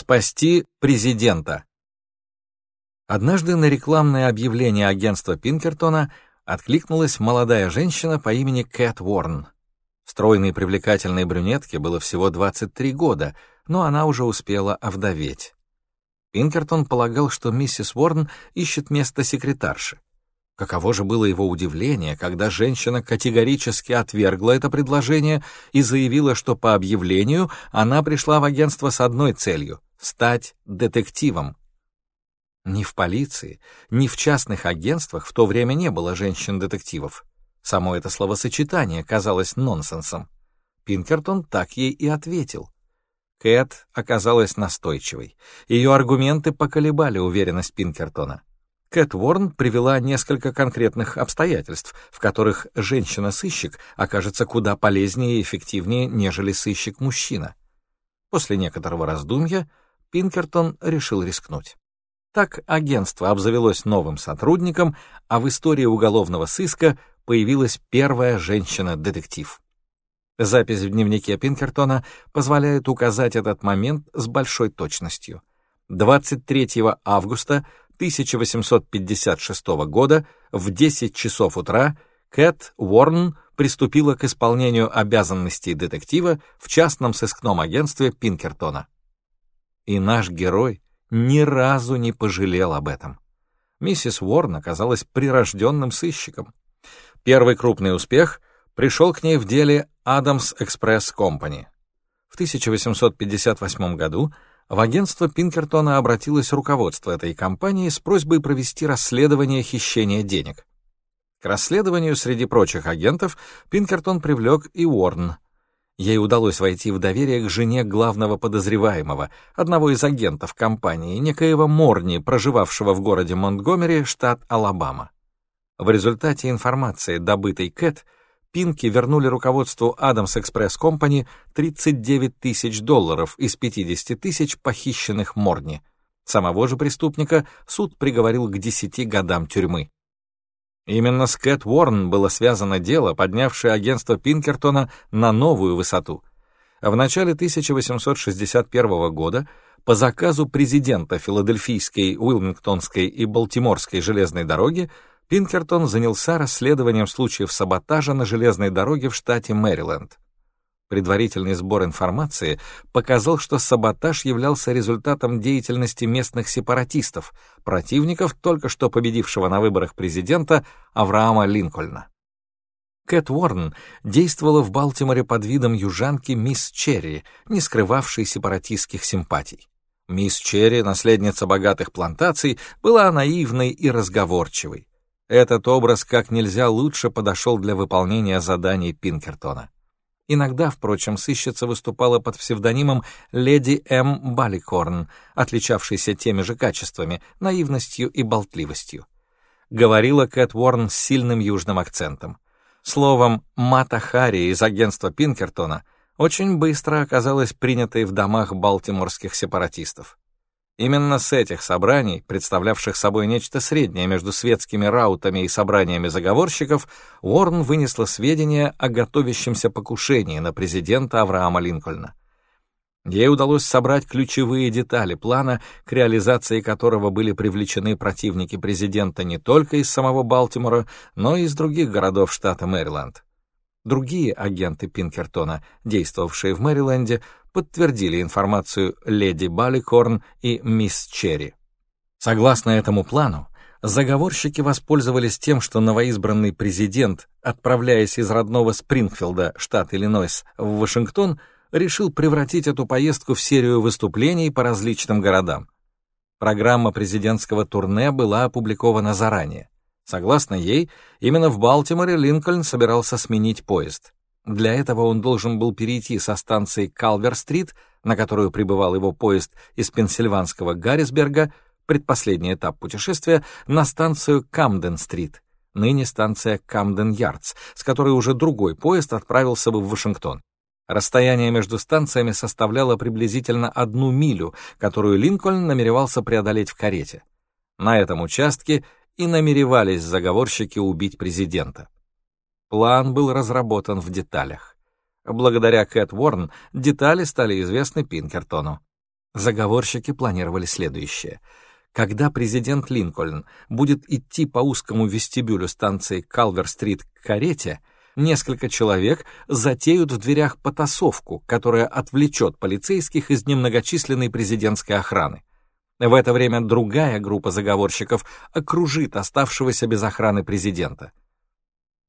Спасти президента. Однажды на рекламное объявление агентства Пинкертона откликнулась молодая женщина по имени Кэт Уорн. Стройной привлекательной брюнетке было всего 23 года, но она уже успела овдоветь. Пинкертон полагал, что миссис Уорн ищет место секретарши. Каково же было его удивление, когда женщина категорически отвергла это предложение и заявила, что по объявлению она пришла в агентство с одной целью — стать детективом. Ни в полиции, ни в частных агентствах в то время не было женщин-детективов. Само это словосочетание казалось нонсенсом. Пинкертон так ей и ответил. Кэт оказалась настойчивой. Ее аргументы поколебали уверенность Пинкертона. Кэт Уорн привела несколько конкретных обстоятельств, в которых женщина-сыщик окажется куда полезнее и эффективнее, нежели сыщик-мужчина. После некоторого раздумья Пинкертон решил рискнуть. Так агентство обзавелось новым сотрудником, а в истории уголовного сыска появилась первая женщина-детектив. Запись в дневнике Пинкертона позволяет указать этот момент с большой точностью. 23 августа 1856 года в 10 часов утра Кэт Уорн приступила к исполнению обязанностей детектива в частном сыскном агентстве Пинкертона. И наш герой ни разу не пожалел об этом. Миссис Уорн оказалась прирожденным сыщиком. Первый крупный успех пришел к ней в деле Адамс Экспресс Компани. В 1858 году в агентство Пинкертона обратилось руководство этой компании с просьбой провести расследование хищения денег. К расследованию среди прочих агентов Пинкертон привлек и Уорн. Ей удалось войти в доверие к жене главного подозреваемого, одного из агентов компании, некоего Морни, проживавшего в городе Монтгомери, штат Алабама. В результате информации, добытой Кэт, Пинки вернули руководству Адамс Экспресс Компани 39 тысяч долларов из 50 тысяч похищенных Морни. Самого же преступника суд приговорил к 10 годам тюрьмы. Именно с Кэт Уорн было связано дело, поднявшее агентство Пинкертона на новую высоту. В начале 1861 года по заказу президента Филадельфийской, Уилмингтонской и Балтиморской железной дороги Пинкертон занялся расследованием случаев саботажа на железной дороге в штате Мэриленд. Предварительный сбор информации показал, что саботаж являлся результатом деятельности местных сепаратистов, противников только что победившего на выборах президента Авраама Линкольна. Кэт Уорн действовала в Балтиморе под видом южанки мисс Черри, не скрывавшей сепаратистских симпатий. Мисс Черри, наследница богатых плантаций, была наивной и разговорчивой. Этот образ как нельзя лучше подошел для выполнения заданий Пинкертона. Иногда, впрочем, сыщица выступала под псевдонимом леди М. Баликорн, отличавшейся теми же качествами, наивностью и болтливостью. Говорила Кэт Уорн с сильным южным акцентом. Словом, Мата Харри из агентства Пинкертона очень быстро оказалась принятой в домах балтиморских сепаратистов. Именно с этих собраний, представлявших собой нечто среднее между светскими раутами и собраниями заговорщиков, Уорн вынесла сведения о готовящемся покушении на президента Авраама Линкольна. Ей удалось собрать ключевые детали плана, к реализации которого были привлечены противники президента не только из самого Балтимора, но и из других городов штата Мэриленд. Другие агенты Пинкертона, действовавшие в Мэриленде, подтвердили информацию леди Балликорн и мисс Черри. Согласно этому плану, заговорщики воспользовались тем, что новоизбранный президент, отправляясь из родного Спрингфилда, штат Иллинойс, в Вашингтон, решил превратить эту поездку в серию выступлений по различным городам. Программа президентского турне была опубликована заранее. Согласно ей, именно в Балтиморе Линкольн собирался сменить поезд. Для этого он должен был перейти со станции Калвер-стрит, на которую прибывал его поезд из пенсильванского Гаррисберга, предпоследний этап путешествия, на станцию Камден-стрит, ныне станция Камден-Ярдс, с которой уже другой поезд отправился бы в Вашингтон. Расстояние между станциями составляло приблизительно одну милю, которую Линкольн намеревался преодолеть в карете. На этом участке и намеревались заговорщики убить президента. План был разработан в деталях. Благодаря Кэт Уорн детали стали известны Пинкертону. Заговорщики планировали следующее. Когда президент Линкольн будет идти по узкому вестибюлю станции Калвер-стрит к карете, несколько человек затеют в дверях потасовку, которая отвлечет полицейских из немногочисленной президентской охраны. В это время другая группа заговорщиков окружит оставшегося без охраны президента.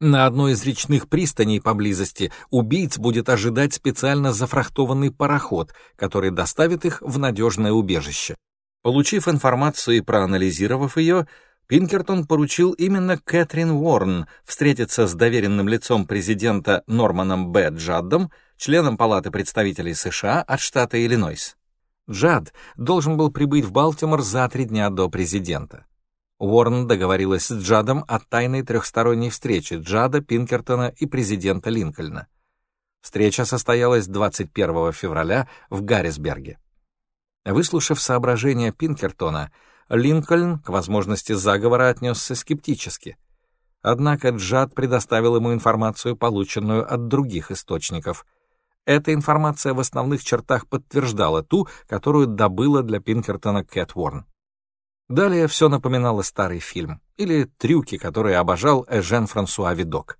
На одной из речных пристаней поблизости убийц будет ожидать специально зафрахтованный пароход, который доставит их в надежное убежище. Получив информацию и проанализировав ее, Пинкертон поручил именно Кэтрин Уорн встретиться с доверенным лицом президента Норманом Б. Джаддом, членом Палаты представителей США от штата Иллинойс. Джад должен был прибыть в Балтимор за три дня до президента. Уорн договорилась с Джадом о тайной трехсторонней встрече Джада, Пинкертона и президента Линкольна. Встреча состоялась 21 февраля в Гаррисберге. Выслушав соображения Пинкертона, Линкольн к возможности заговора отнесся скептически. Однако Джад предоставил ему информацию, полученную от других источников. Эта информация в основных чертах подтверждала ту, которую добыла для Пинкертона Кэт Уорн. Далее все напоминало старый фильм или трюки, которые обожал Эжен Франсуа Видок.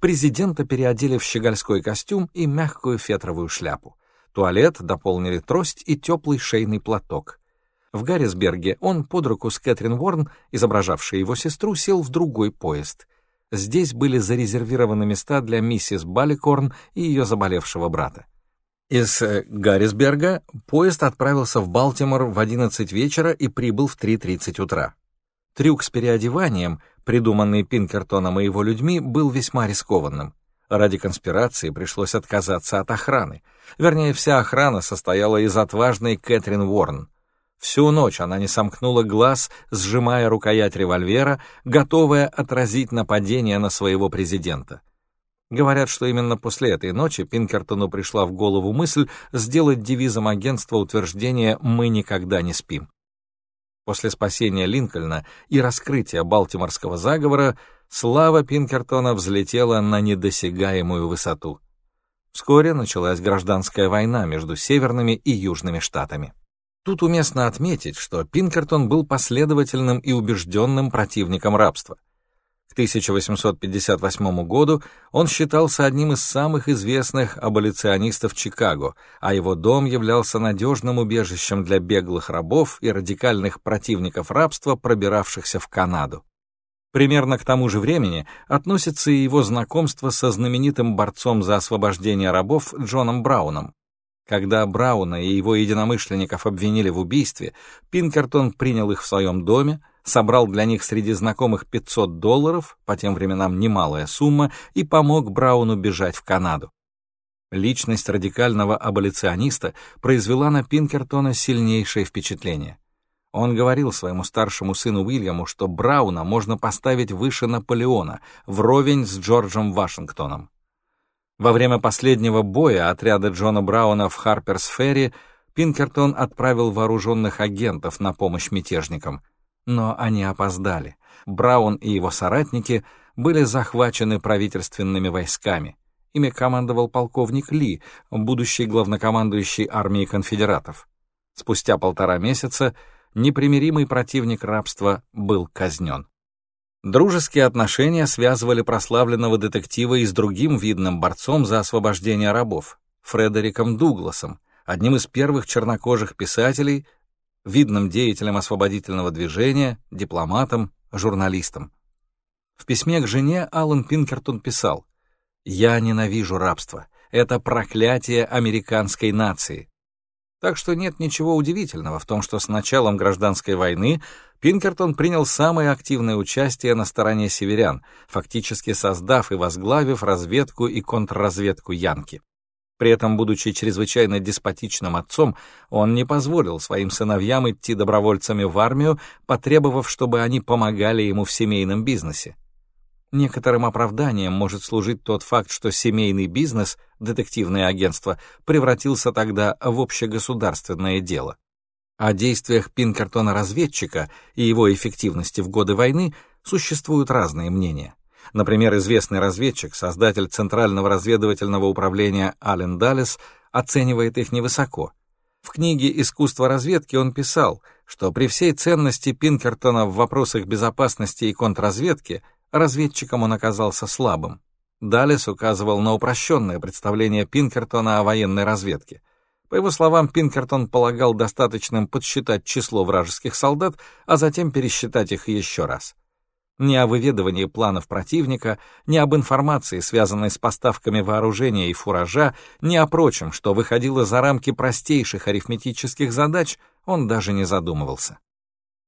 Президента переодели в щегольской костюм и мягкую фетровую шляпу. Туалет дополнили трость и теплый шейный платок. В Гаррисберге он под руку с Кэтрин Уорн, изображавшей его сестру, сел в другой поезд. Здесь были зарезервированы места для миссис Баликорн и ее заболевшего брата. Из э, Гаррисберга поезд отправился в Балтимор в 11 вечера и прибыл в 3.30 утра. Трюк с переодеванием, придуманный Пинкертоном и его людьми, был весьма рискованным. Ради конспирации пришлось отказаться от охраны. Вернее, вся охрана состояла из отважной Кэтрин Уорн. Всю ночь она не сомкнула глаз, сжимая рукоять револьвера, готовая отразить нападение на своего президента. Говорят, что именно после этой ночи Пинкертону пришла в голову мысль сделать девизом агентства утверждение «Мы никогда не спим». После спасения Линкольна и раскрытия Балтиморского заговора слава Пинкертона взлетела на недосягаемую высоту. Вскоре началась гражданская война между северными и южными штатами. Тут уместно отметить, что Пинкертон был последовательным и убежденным противником рабства. 1858 году он считался одним из самых известных аболиционистов Чикаго, а его дом являлся надежным убежищем для беглых рабов и радикальных противников рабства, пробиравшихся в Канаду. Примерно к тому же времени относится и его знакомство со знаменитым борцом за освобождение рабов Джоном Брауном. Когда Брауна и его единомышленников обвинили в убийстве, Пинкертон принял их в своем доме, собрал для них среди знакомых 500 долларов, по тем временам немалая сумма, и помог Брауну бежать в Канаду. Личность радикального аболициониста произвела на Пинкертона сильнейшее впечатление. Он говорил своему старшему сыну Уильяму, что Брауна можно поставить выше Наполеона, вровень с Джорджем Вашингтоном. Во время последнего боя отряда Джона Брауна в Харперс-Ферри Пинкертон отправил вооруженных агентов на помощь мятежникам — но они опоздали. Браун и его соратники были захвачены правительственными войсками. Ими командовал полковник Ли, будущий главнокомандующий армии конфедератов. Спустя полтора месяца непримиримый противник рабства был казнен. Дружеские отношения связывали прославленного детектива и с другим видным борцом за освобождение рабов, Фредериком Дугласом, одним из первых чернокожих писателей, видным деятелем освободительного движения, дипломатом, журналистом. В письме к жене Алан Пинкертон писал «Я ненавижу рабство. Это проклятие американской нации». Так что нет ничего удивительного в том, что с началом гражданской войны Пинкертон принял самое активное участие на стороне северян, фактически создав и возглавив разведку и контрразведку Янки. При этом, будучи чрезвычайно деспотичным отцом, он не позволил своим сыновьям идти добровольцами в армию, потребовав, чтобы они помогали ему в семейном бизнесе. Некоторым оправданием может служить тот факт, что семейный бизнес, детективное агентство, превратился тогда в общегосударственное дело. О действиях Пинкертона-разведчика и его эффективности в годы войны существуют разные мнения. Например, известный разведчик, создатель Центрального разведывательного управления Ален Даллес, оценивает их невысоко. В книге «Искусство разведки» он писал, что при всей ценности Пинкертона в вопросах безопасности и контрразведки разведчиком он оказался слабым. Далес указывал на упрощенное представление Пинкертона о военной разведке. По его словам, Пинкертон полагал достаточным подсчитать число вражеских солдат, а затем пересчитать их еще раз. Ни о выведывании планов противника, ни об информации, связанной с поставками вооружения и фуража, ни о прочем, что выходило за рамки простейших арифметических задач, он даже не задумывался.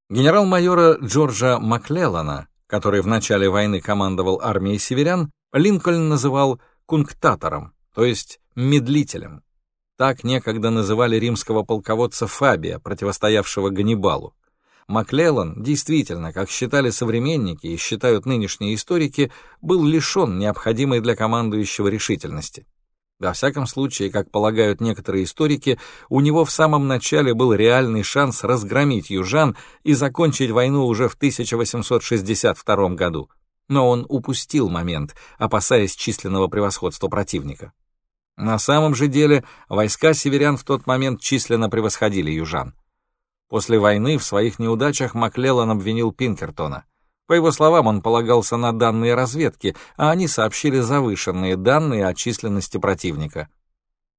Генерал-майора Джорджа Маклеллана, который в начале войны командовал армией северян, Линкольн называл кунктатором, то есть медлителем. Так некогда называли римского полководца Фабия, противостоявшего Ганнибалу. Маклеллан действительно, как считали современники и считают нынешние историки, был лишен необходимой для командующего решительности. Во всяком случае, как полагают некоторые историки, у него в самом начале был реальный шанс разгромить южан и закончить войну уже в 1862 году. Но он упустил момент, опасаясь численного превосходства противника. На самом же деле войска северян в тот момент численно превосходили южан. После войны в своих неудачах Маклеллан обвинил Пинкертона. По его словам, он полагался на данные разведки, а они сообщили завышенные данные о численности противника.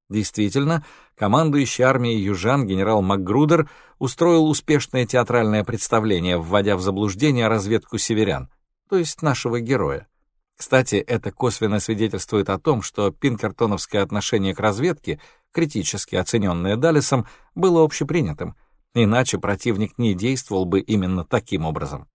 Действительно, командующий армией южан генерал МакГрудер устроил успешное театральное представление, вводя в заблуждение разведку северян, то есть нашего героя. Кстати, это косвенно свидетельствует о том, что пинкертоновское отношение к разведке, критически оцененное Даллесом, было общепринятым, иначе противник не действовал бы именно таким образом.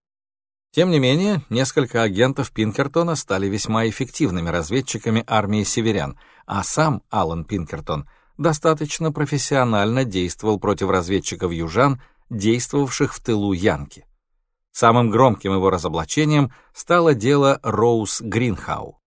Тем не менее, несколько агентов Пинкертона стали весьма эффективными разведчиками армии северян, а сам Алан Пинкертон достаточно профессионально действовал против разведчиков южан, действовавших в тылу Янки. Самым громким его разоблачением стало дело Роуз Гринхау.